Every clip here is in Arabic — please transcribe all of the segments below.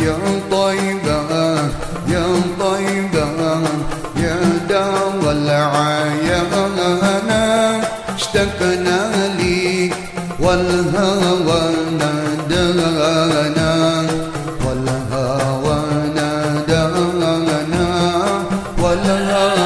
يا طيبة يا طيبة يا داوى العيانا اشتقنا لي والهوى نادانا. والهوى نادانا. والهوى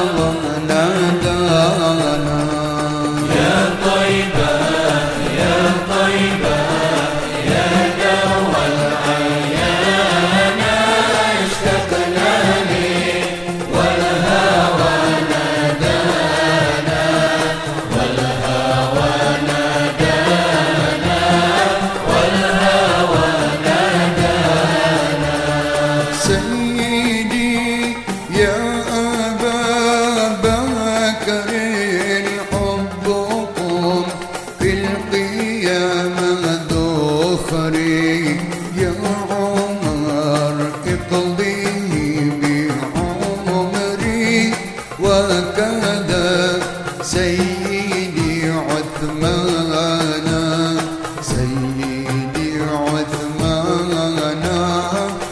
وكذا سيدي عثمان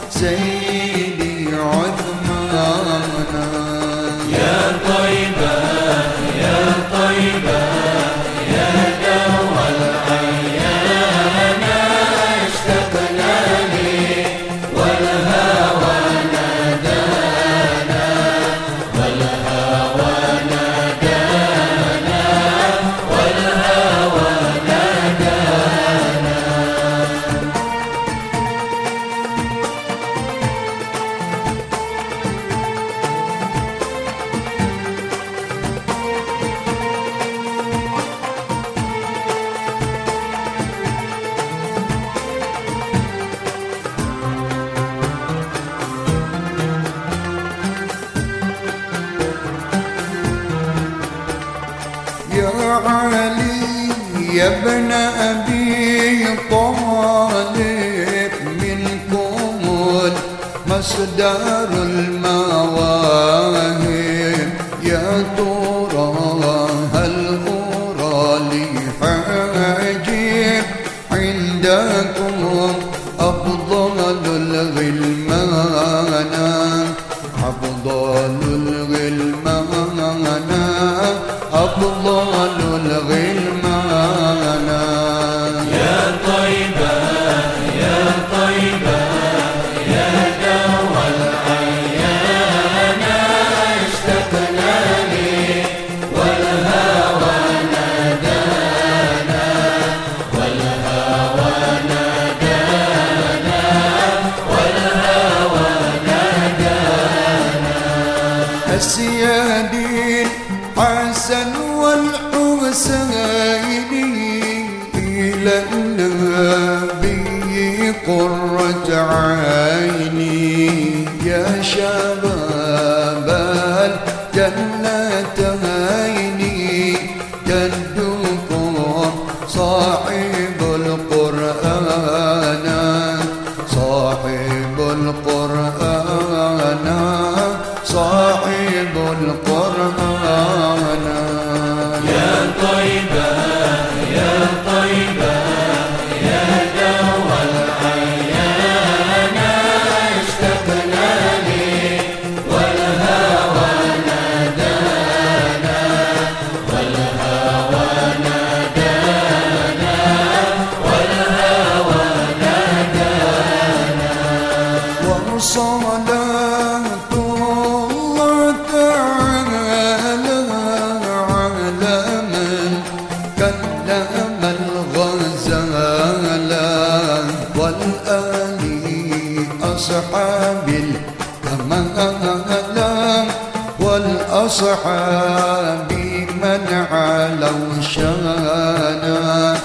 سيدي عثمان يا طيبة علي يا ابن أبي طالب منكم مصدر المواهب. يا ترى هل أرى لي حاجب عندكم أفضل الغلمان. أفضل الغلمان. أفضل حسن والحسين إلى النبي قرة عيني يا شباب أصحاب الكمال والأصحاب من علوا شانا